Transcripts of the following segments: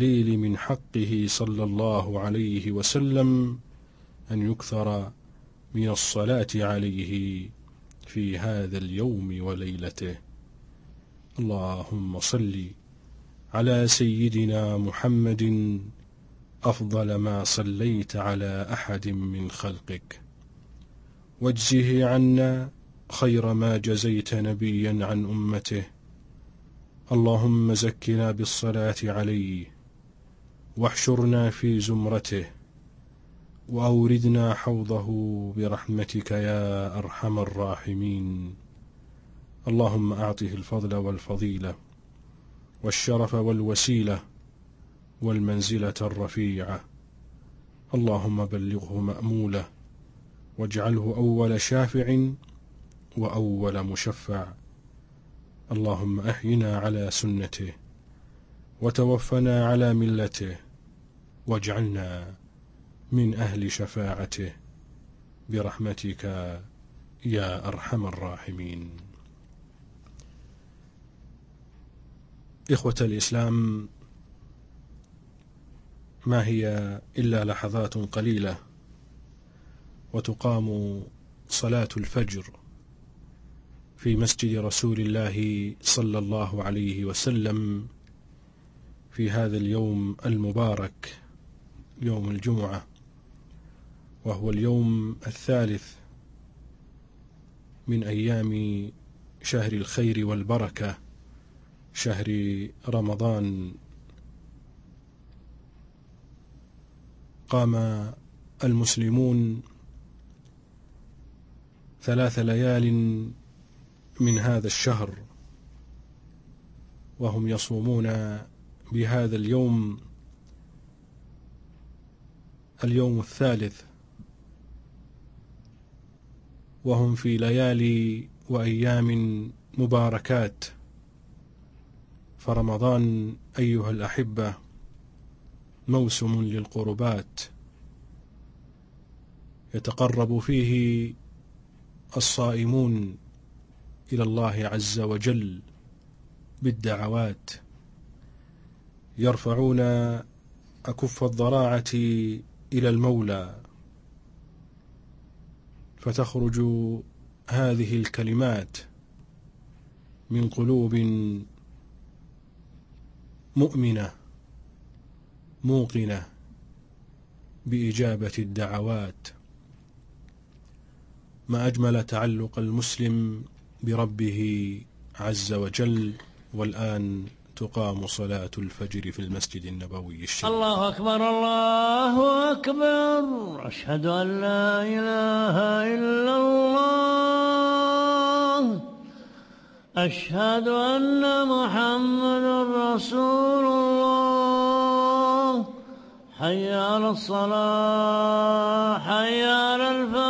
ليل من حقه صلى الله عليه وسلم أن يكثر من الصلاة عليه في هذا اليوم وليلته. اللهم صل على سيدنا محمد أفضل ما صليت على أحد من خلقك. واجزه عنا خير ما جزيت نبيا عن أمته. اللهم زكنا بالصلاة عليه واحشرنا في زمرته وأوردنا حوضه برحمتك يا أرحم الراحمين. اللهم أعطه الفضل والفضيلة والشرف والوسيلة والمنزلة الرفيعة. اللهم بلغه مأموله واجعله أول شافع وأول مشفع. اللهم أحينا على سنته وتوفنا على ملته واجعلنا من أهل شفاعته برحمتك يا أرحم الراحمين. إخوة الإسلام ما هي إلا لحظات قليلة وتقام صلاة الفجر في مسجد رسول الله صلى الله عليه وسلم في هذا اليوم المبارك. يوم الجمعة وهو اليوم الثالث من أيام شهر الخير والبركة شهر رمضان. قام المسلمون ثلاث ليال من هذا الشهر وهم يصومون بهذا اليوم. اليوم الثالث. وهم في ليالي وأيام مباركات. فرمضان أيها الأحبة موسم للقربات. يتقرب فيه الصائمون إلى الله عز وجل بالدعوات. يرفعون أكف الضراعة إلى المولى. فتخرج هذه الكلمات من قلوب مؤمنة موقنة بإجابة الدعوات. ما أجمل تعلق المسلم بربه عز وجل والآن تقام صلاة الفجر في المسجد النبوي الشريف. الله أكبر الله أكبر. أشهد أن لا إله إلا الله. أشهد أن محمد رسول الله. حي على الصلاة حي على الفلاح.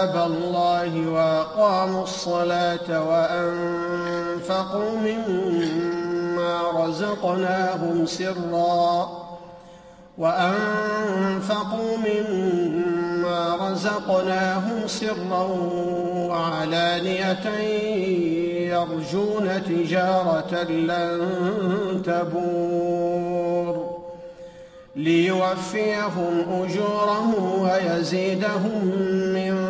كتاب الله وأقاموا الصلاة وأنفقوا مما رزقناهم سرا وأنفقوا مما رزقناهم سرا وعلانية يرجون تجارة لن تبور ليوفيهم أجورهم ويزيدهم من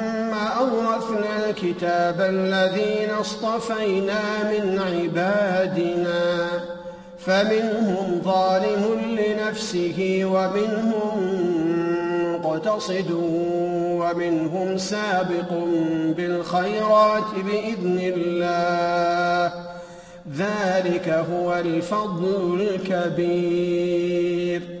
أورثنا الكتاب الذين اصطفينا من عبادنا. فمنهم ظالم لنفسه ومنهم مقتصد ومنهم سابق بالخيرات بإذن الله. ذلك هو الفضل الكبير.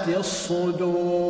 وَوَجَفَتِ الصُّدُورُ.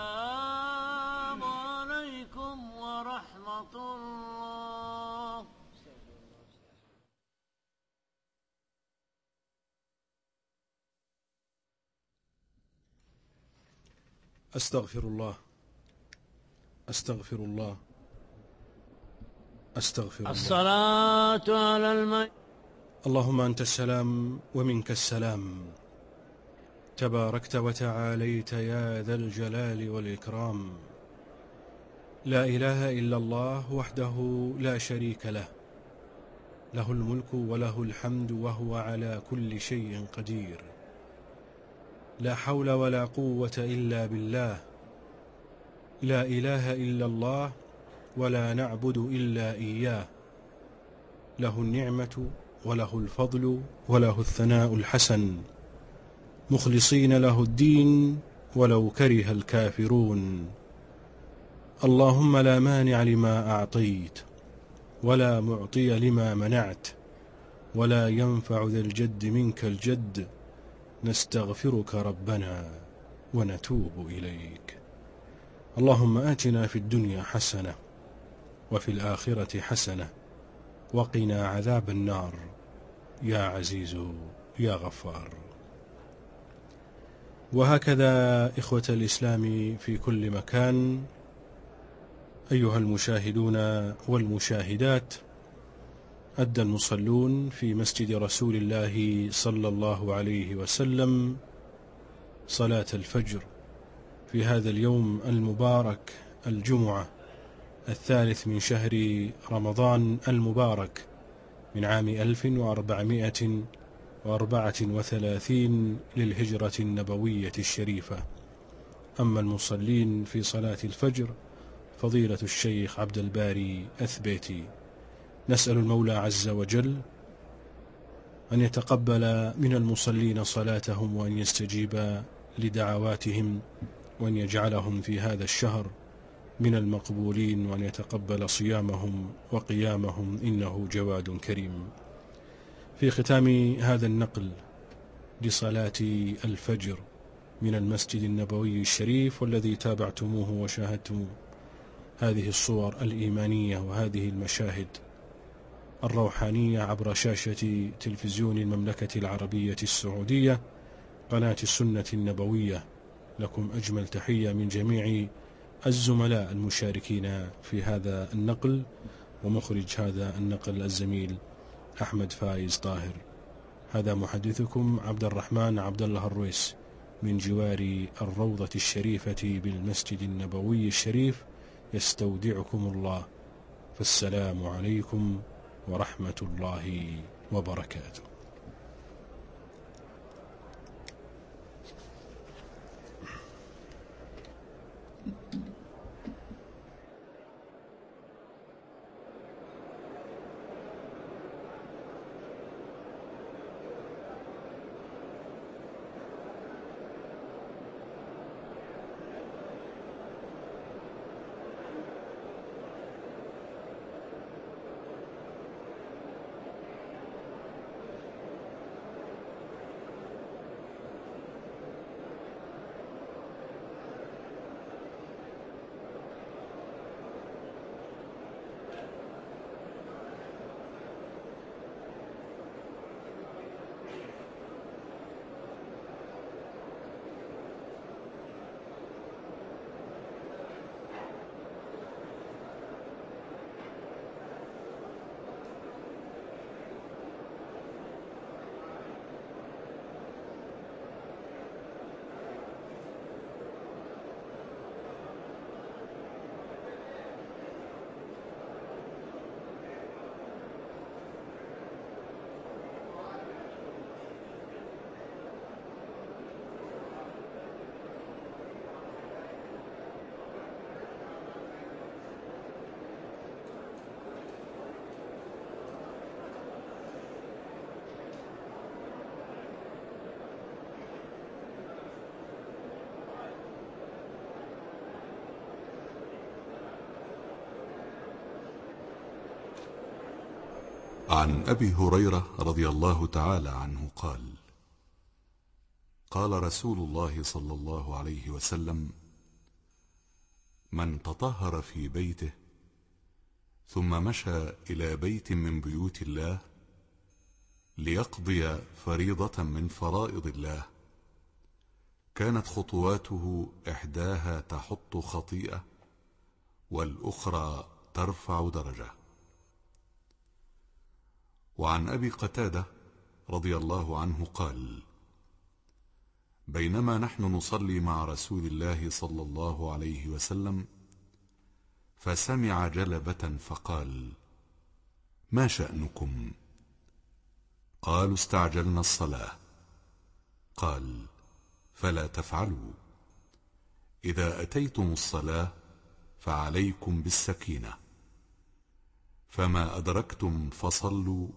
أستغفر الله. أستغفر الله. أستغفر الله. الصلاة على الميت اللهم أنت السلام ومنك السلام. تباركت وتعاليت يا ذا الجلال والإكرام. لا إله إلا الله وحده لا شريك له. له الملك وله الحمد وهو على كل شيء قدير. لا حول ولا قوة إلا بالله. لا إله إلا الله ولا نعبد إلا إياه. له النعمة وله الفضل وله الثناء الحسن. مخلصين له الدين ولو كره الكافرون. اللهم لا مانع لما أعطيت ولا معطي لما منعت ولا ينفع ذا الجد منك الجد. نستغفرك ربنا ونتوب إليك. اللهم آتنا في الدنيا حسنة وفي الآخرة حسنة وقنا عذاب النار. يا عزيز يا غفار. وهكذا إخوة الإسلام في كل مكان. أيها المشاهدون والمشاهدات أدى المصلون في مسجد رسول الله صلى الله عليه وسلم صلاة الفجر في هذا اليوم المبارك الجمعة الثالث من شهر رمضان المبارك من عام 1434 للهجرة النبوية الشريفة. أما المصلين في صلاة الفجر فضيلة الشيخ عبد الباري أثبيتي. نسأل المولى عز وجل أن يتقبل من المصلين صلاتهم وأن يستجيب لدعواتهم وأن يجعلهم في هذا الشهر من المقبولين وأن يتقبل صيامهم وقيامهم إنه جواد كريم. في ختام هذا النقل لصلاة الفجر من المسجد النبوي الشريف والذي تابعتموه وشاهدتم هذه الصور الإيمانية وهذه المشاهد. الروحانية عبر شاشة تلفزيون المملكة العربية السعودية قناة السنة النبوية. لكم أجمل تحية من جميع الزملاء المشاركين في هذا النقل ومخرج هذا النقل الزميل أحمد فايز طاهر. هذا محدثكم عبد الرحمن عبد الله الرويس من جوار الروضة الشريفة بالمسجد النبوي الشريف. يستودعكم الله. فالسلام عليكم ورحمة الله وبركاته. عن أبي هريرة رضي الله تعالى عنه قال قال رسول الله صلى الله عليه وسلم من تطهر في بيته ثم مشى إلى بيت من بيوت الله ليقضي فريضة من فرائض الله كانت خطواته إحداها تحط خطيئة والأخرى ترفع درجة. وعن أبي قتادة رضي الله عنه قال بينما نحن نصلي مع رسول الله صلى الله عليه وسلم فسمع جلبة فقال ما شأنكم؟ قالوا استعجلنا الصلاة. قال فلا تفعلوا. إذا أتيتم الصلاة فعليكم بالسكينة فما أدركتم فصلوا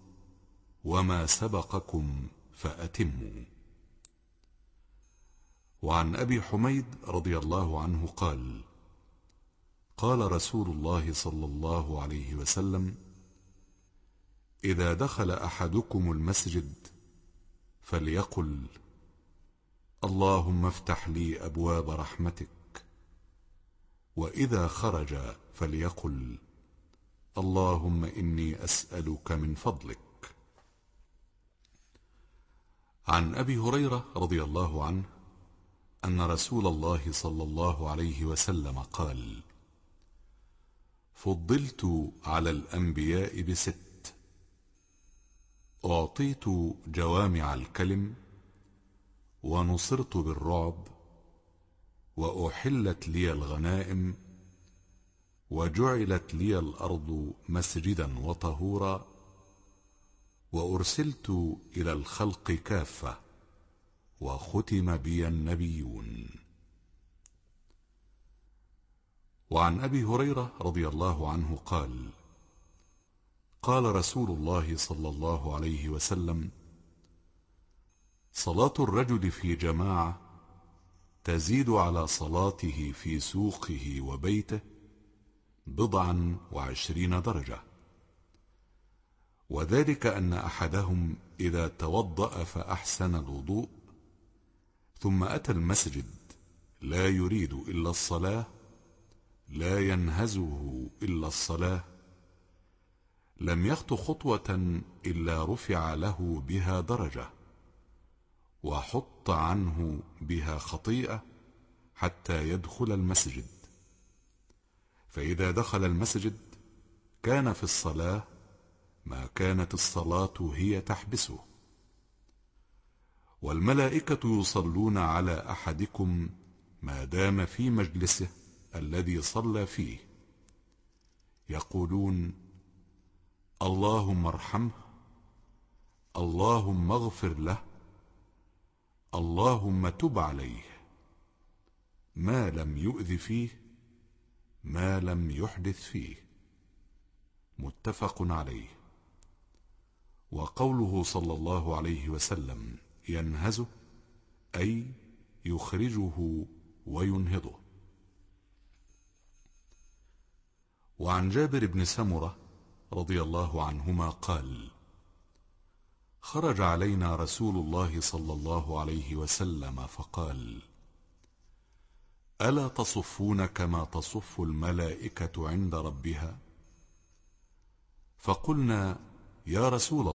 وما سبقكم فأتموا. وعن أبي حميد رضي الله عنه قال قال رسول الله صلى الله عليه وسلم إذا دخل أحدكم المسجد فليقل اللهم افتح لي أبواب رحمتك. وإذا خرج فليقل اللهم إني أسألك من فضلك. عن أبي هريرة رضي الله عنه أن رسول الله صلى الله عليه وسلم قال فضلت على الأنبياء بست. أعطيت جوامع الكلم ونصرت بالرعب وأحلت لي الغنائم وجعلت لي الأرض مسجدا وطهورا وأرسلت إلى الخلق كافة وختم بي النبيون. وعن أبي هريرة رضي الله عنه قال قال رسول الله صلى الله عليه وسلم صلاة الرجل في جماعة تزيد على صلاته في سوقه وبيته بضعا وعشرين درجة. وذلك أن أحدهم إذا توضأ فأحسن الوضوء ثم أتى المسجد لا يريد إلا الصلاة لا ينهزه إلا الصلاة لم يخط خطوة إلا رفع له بها درجة وحط عنه بها خطيئة حتى يدخل المسجد. فإذا دخل المسجد كان في الصلاة ما كانت الصلاة هي تحبسه. والملائكة يصلون على أحدكم ما دام في مجلسه الذي صلى فيه. يقولون اللهم ارحمه اللهم اغفر له اللهم تب عليه. ما لم يؤذ فيه ما لم يحدث فيه. متفق عليه. وقوله صلى الله عليه وسلم ينهزه أي يخرجه وينهضه. وعن جابر بن سمرة رضي الله عنهما قال خرج علينا رسول الله صلى الله عليه وسلم فقال ألا تصفون كما تصف الملائكة عند ربها؟ فقلنا يا رسول